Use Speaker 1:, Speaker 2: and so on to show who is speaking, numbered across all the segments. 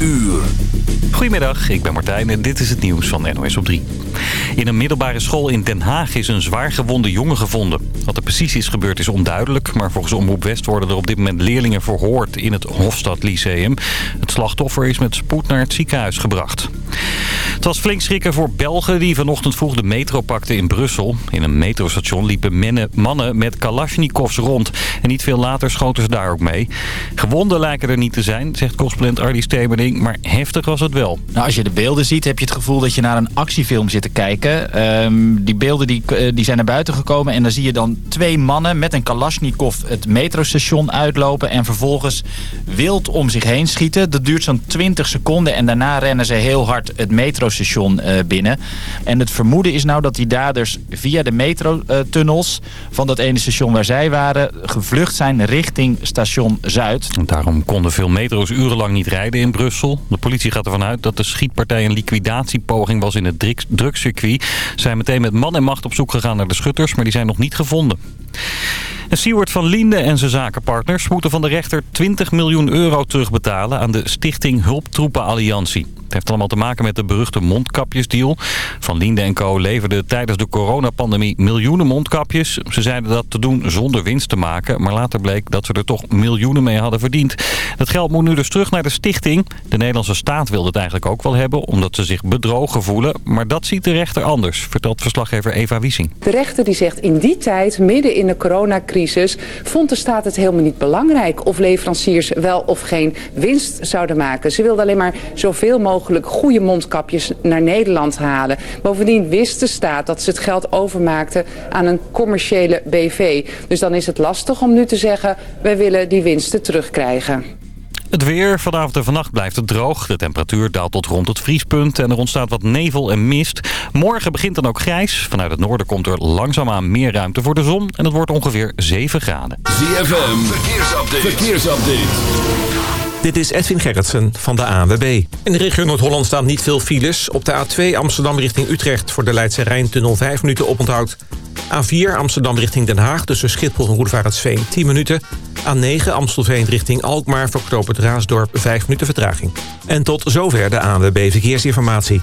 Speaker 1: uur.
Speaker 2: Goedemiddag, ik ben Martijn en dit is het nieuws van NOS op 3. In een middelbare school in Den Haag is een zwaar gewonde jongen gevonden. Wat er precies is gebeurd is onduidelijk... maar volgens Omroep West worden er op dit moment leerlingen verhoord in het Hofstad Lyceum. Het slachtoffer is met spoed naar het ziekenhuis gebracht. Het was flink schrikken voor Belgen die vanochtend vroeg de metro pakten in Brussel. In een metrostation liepen mannen met kalasjnikovs rond. En niet veel later schoten ze daar ook mee. Gewonden lijken er niet te zijn, zegt correspondent Ardy Stemerding. Maar heftig was het wel.
Speaker 3: Nou, als je de beelden ziet, heb je het gevoel dat je naar een actiefilm zit te kijken. Ehm, die beelden die, eh, die zijn naar buiten gekomen. En dan zie je dan twee mannen met een kalasjnikov het metrostation uitlopen. En vervolgens wild om zich heen schieten. Dat duurt zo'n 20 seconden. En daarna rennen ze heel hard het metrostation uh, binnen. En het vermoeden is nou dat die daders via de metrotunnels... van dat ene station waar zij waren... gevlucht zijn richting station Zuid.
Speaker 2: Daarom konden veel metro's urenlang niet rijden in Brussel. De politie gaat ervan uit dat de schietpartij een liquidatiepoging was in het drugscircuit. Zijn meteen met man en macht op zoek gegaan naar de schutters, maar die zijn nog niet gevonden. En van Linde en zijn zakenpartners moeten van de rechter 20 miljoen euro terugbetalen aan de Stichting Hulptroepen Alliantie. Het heeft allemaal te maken met de beruchte mondkapjesdeal. Van Linde en Co. leverden tijdens de coronapandemie miljoenen mondkapjes. Ze zeiden dat te doen zonder winst te maken. Maar later bleek dat ze er toch miljoenen mee hadden verdiend. Dat geld moet nu dus terug naar de stichting. De Nederlandse staat wilde het eigenlijk ook wel hebben. Omdat ze zich bedrogen voelen. Maar dat ziet de rechter anders, vertelt verslaggever Eva Wiesing.
Speaker 4: De rechter die zegt in die tijd, midden in de coronacrisis... vond de staat het helemaal niet belangrijk of leveranciers wel of geen winst zouden maken. Ze wilden alleen maar zoveel mogelijk goede mondkapjes naar Nederland halen. Bovendien wist de staat dat ze het geld overmaakten aan een commerciële BV. Dus dan is het lastig om nu te zeggen, wij willen die winsten terugkrijgen.
Speaker 2: Het weer. Vanavond en vannacht blijft het droog. De temperatuur daalt tot rond het vriespunt en er ontstaat wat nevel en mist. Morgen begint dan ook grijs. Vanuit het noorden komt er langzaamaan meer ruimte voor de zon en het wordt ongeveer 7 graden.
Speaker 1: ZFM. Verkeersupdate. Verkeersupdate.
Speaker 5: Dit is Edwin Gerritsen van de ANWB. In de regio Noord-Holland staan niet veel files. Op de A2 Amsterdam richting Utrecht voor de Leidse Rijntunnel 5 minuten oponthoud. A4 Amsterdam richting Den Haag tussen Schiphol en Roedevaartsveen 10 minuten. A9 Amstelveen richting Alkmaar voor knoop het Raasdorp 5 minuten vertraging. En tot zover de ANWB Verkeersinformatie.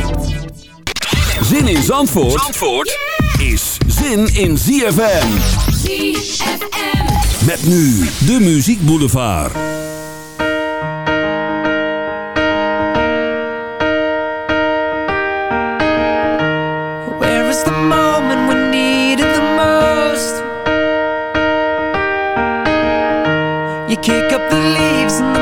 Speaker 1: Zin in Zandvoort, Zandvoort is zin in ZFM. ZFM. Met nu de Muziek Boulevard.
Speaker 6: Where is the moment we need it the most? You kick up the leaves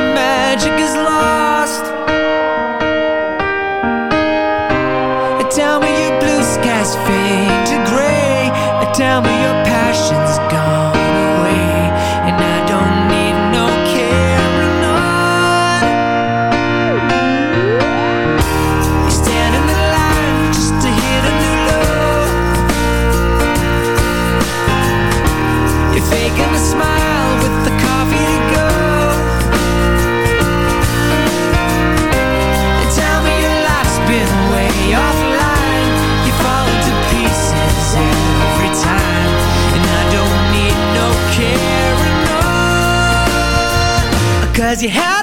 Speaker 6: you had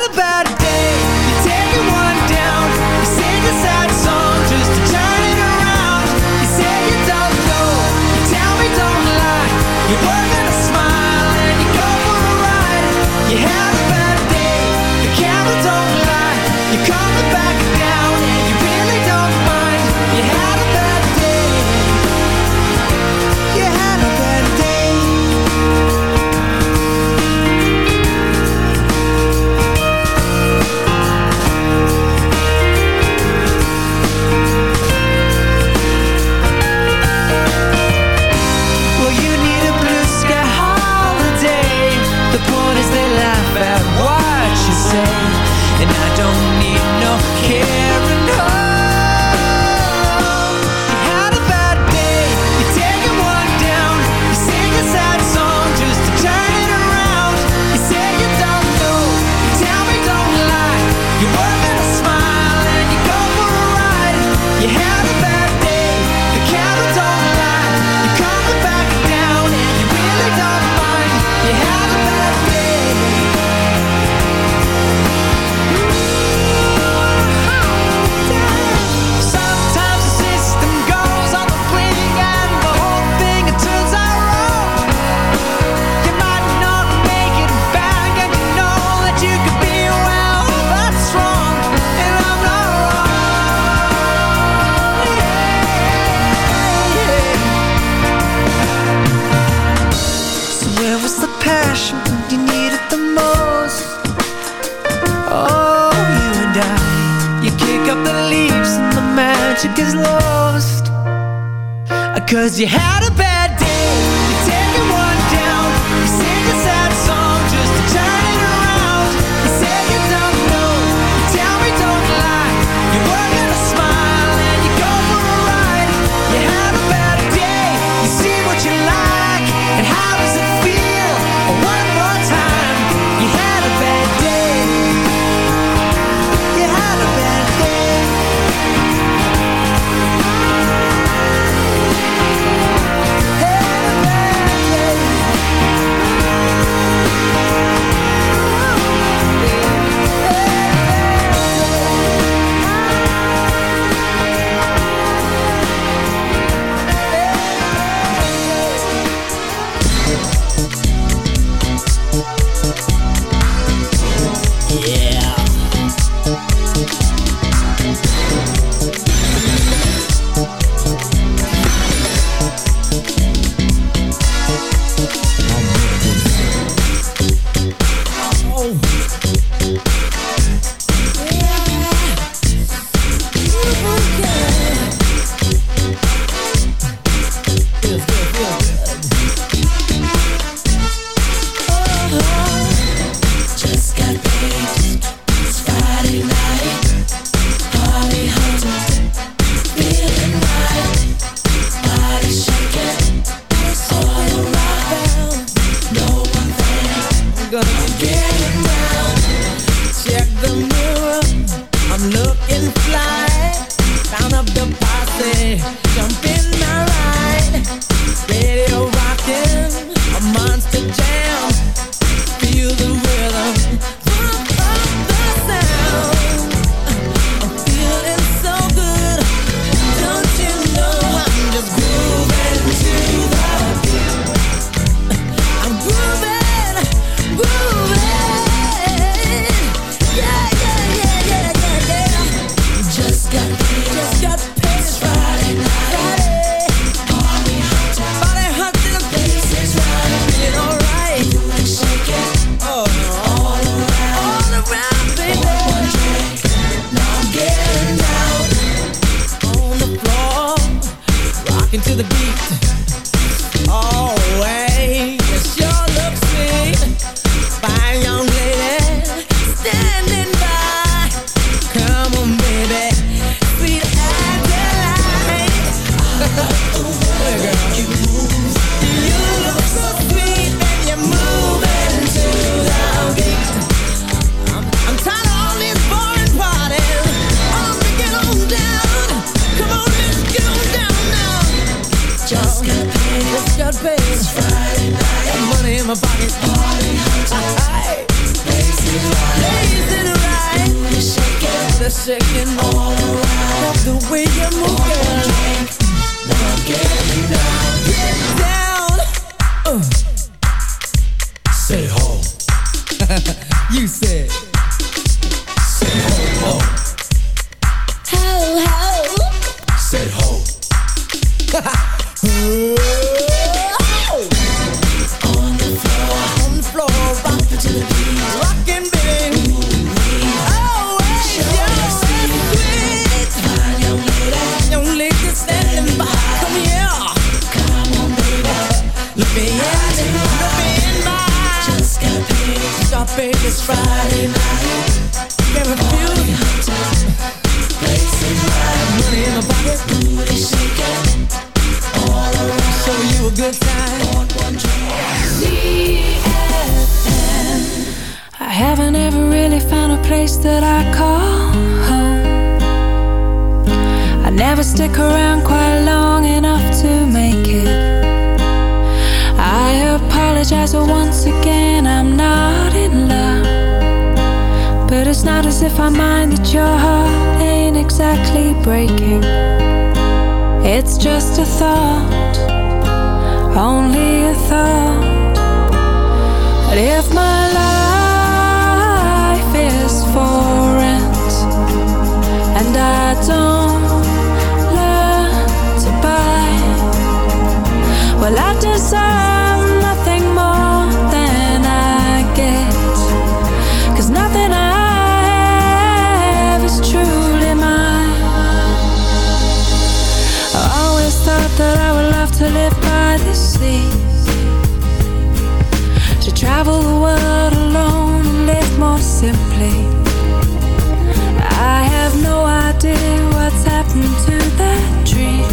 Speaker 7: idea what's happened to that dream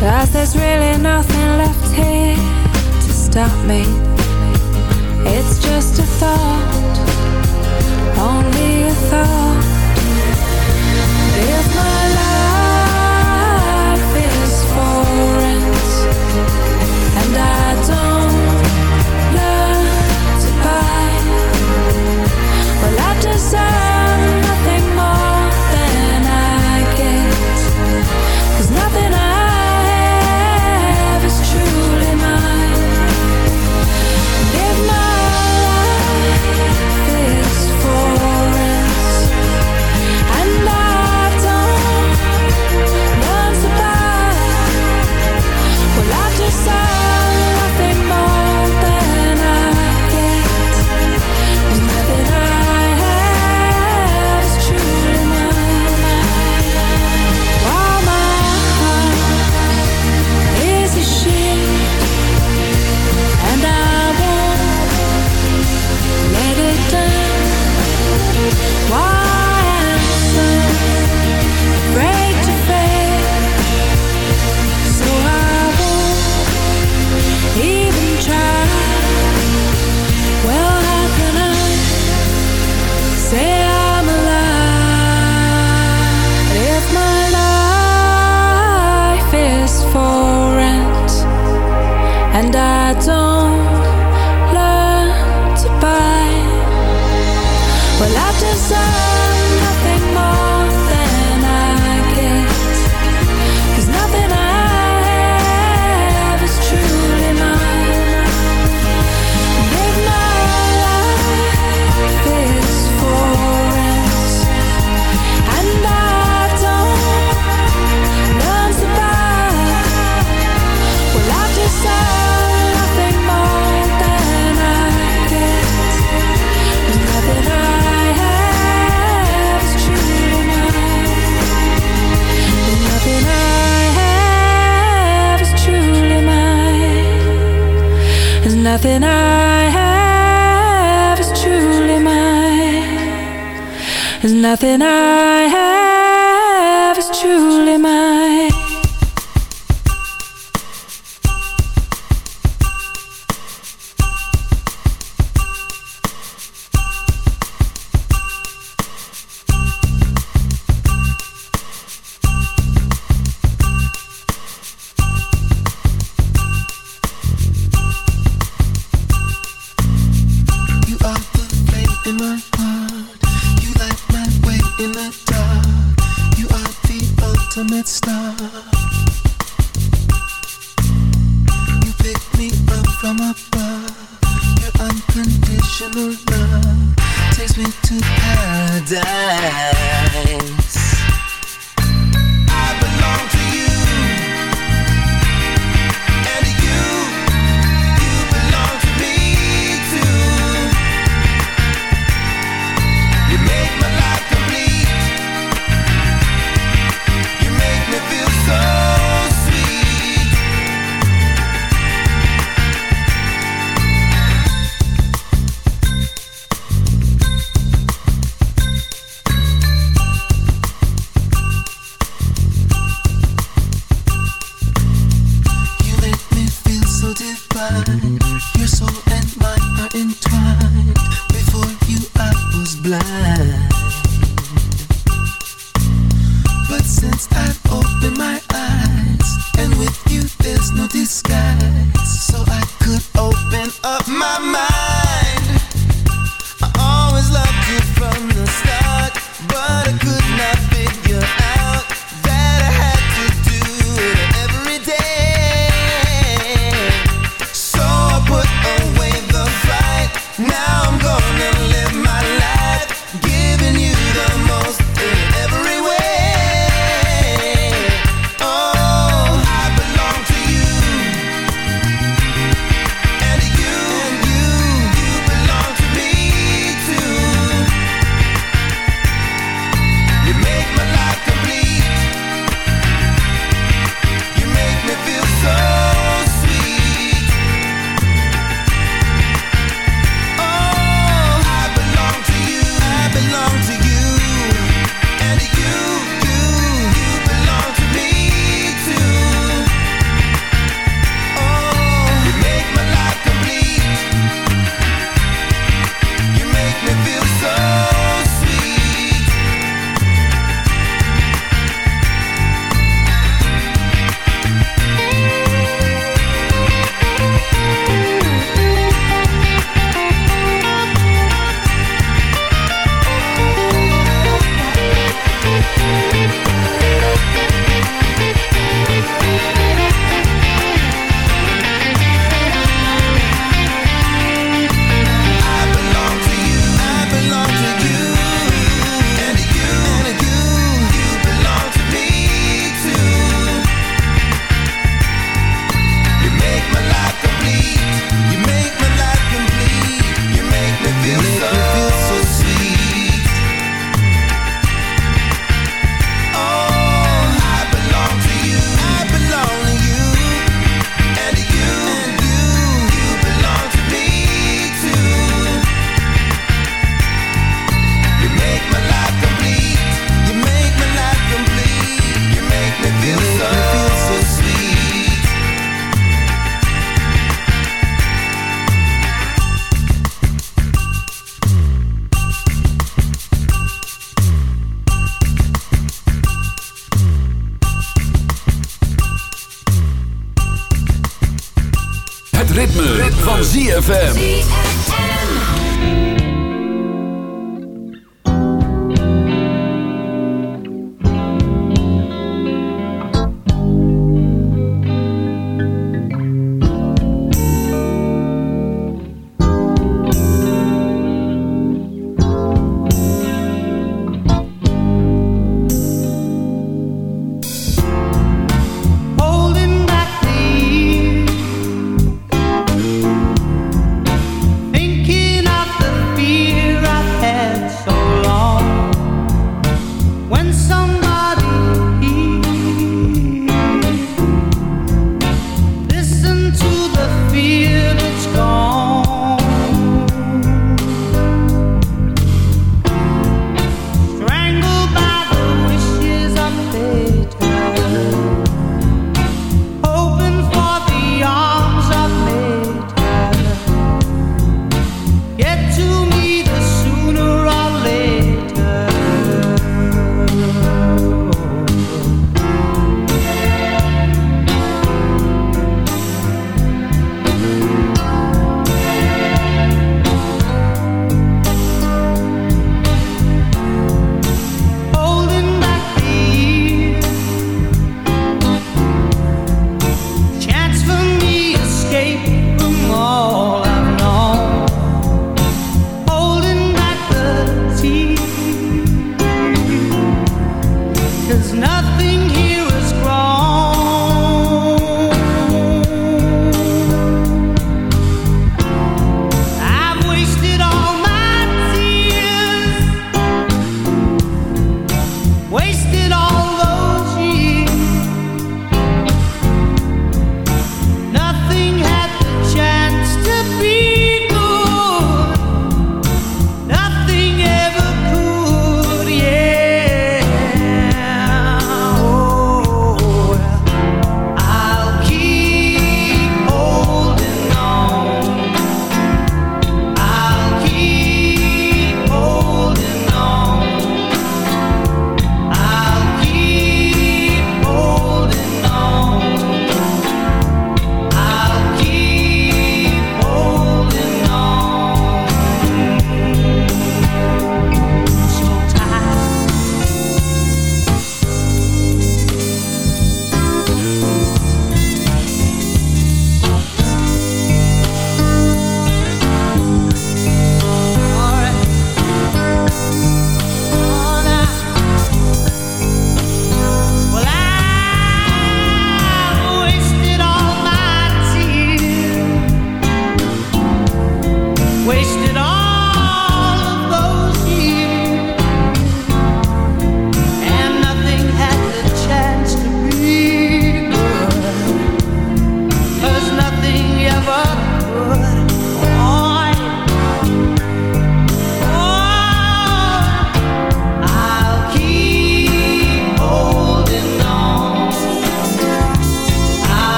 Speaker 7: Cause there's really nothing left here to stop me It's just a thought, only a thought. It's my nothing I have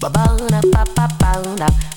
Speaker 8: ba ba ba
Speaker 9: ba ba ba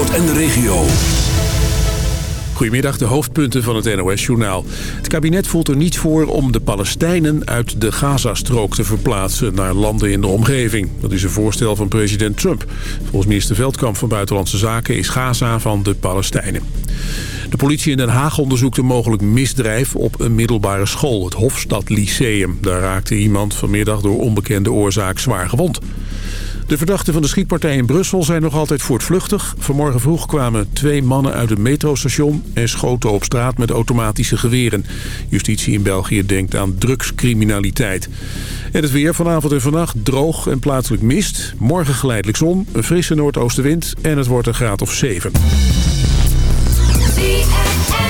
Speaker 9: En de regio.
Speaker 10: Goedemiddag, de hoofdpunten van het NOS-journaal. Het kabinet voelt er niets voor om de Palestijnen uit de Gazastrook te verplaatsen naar landen in de omgeving. Dat is een voorstel van president Trump. Volgens minister Veldkamp van Buitenlandse Zaken is Gaza van de Palestijnen. De politie in Den Haag onderzoekt een mogelijk misdrijf op een middelbare school, het Hofstad Lyceum. Daar raakte iemand vanmiddag door onbekende oorzaak zwaar gewond. De verdachten van de schietpartij in Brussel zijn nog altijd voortvluchtig. Vanmorgen vroeg kwamen twee mannen uit het metrostation... en schoten op straat met automatische geweren. Justitie in België denkt aan drugscriminaliteit. En het weer vanavond en vannacht droog en plaatselijk mist. Morgen geleidelijk zon, een frisse noordoostenwind... en het wordt een graad of 7.
Speaker 11: Looking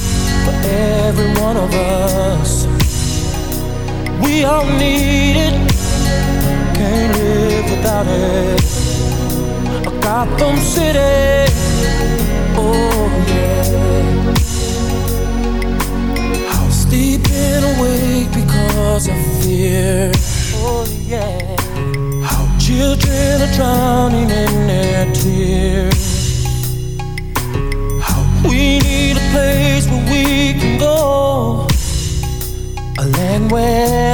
Speaker 11: for every one of us. We all need it, can't live without it. A Gotham City, oh yeah. I'll and awake because of fear, oh yeah. How children are drowning in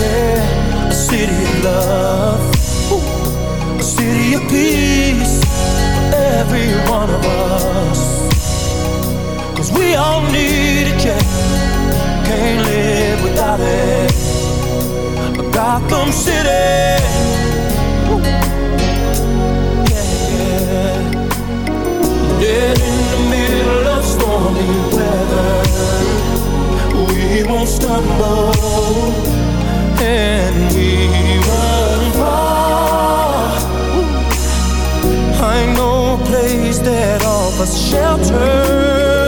Speaker 11: A city of love. A city of peace for every one of us. Cause we all need. Can't live without it. Gotham City. Dead in the middle of stormy weather. We won't stumble. Shelter.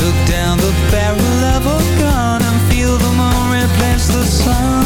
Speaker 12: Look down the barrel of a gun and feel the moon replace the sun.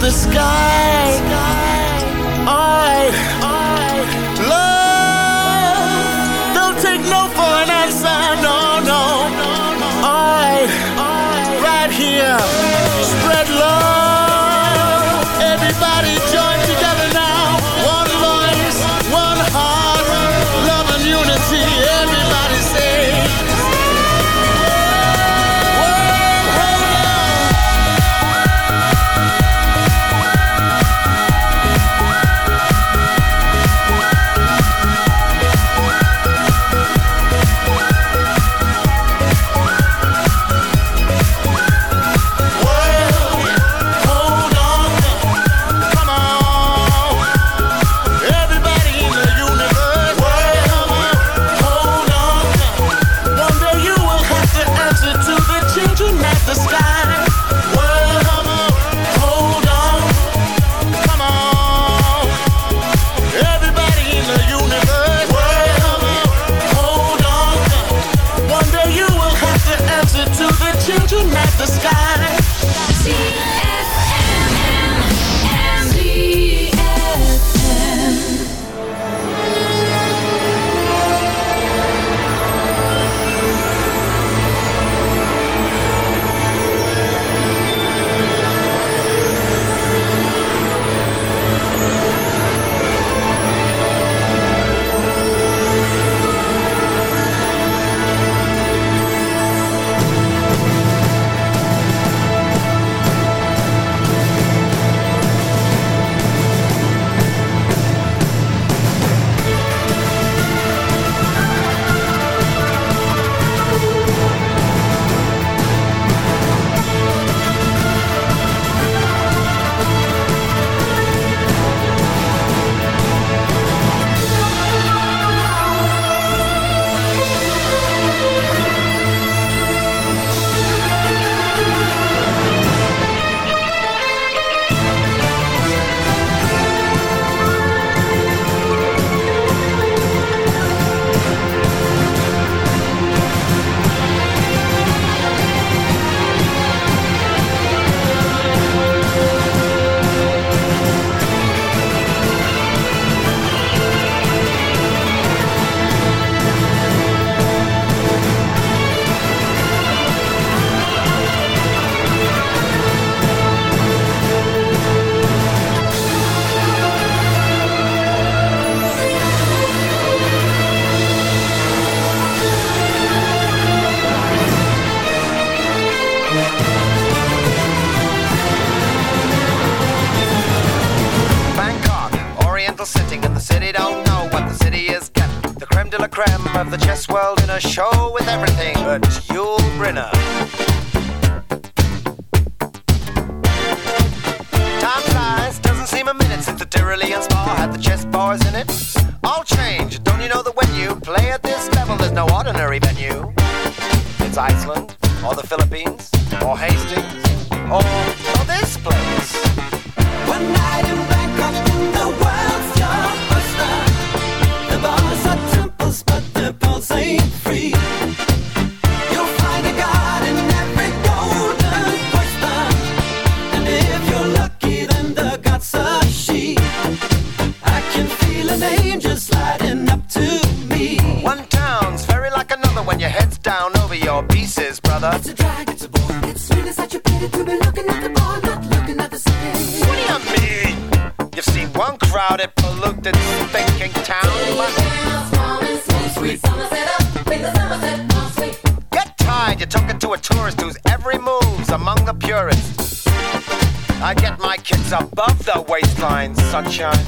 Speaker 13: the sky. I love. Don't take no for an answer. No, no. I, right here, spread love.
Speaker 14: chess world in a show with everything but sunshine.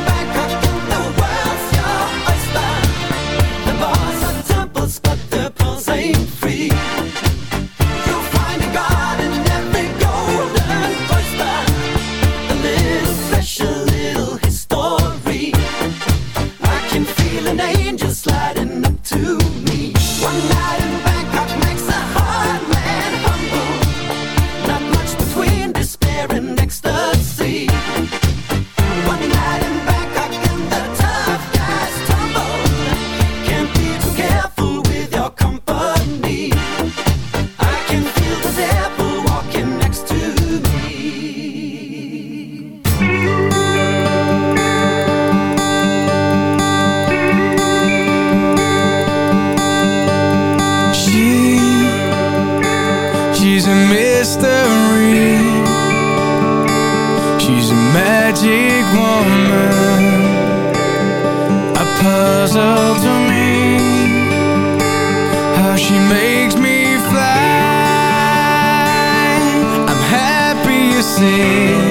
Speaker 15: see.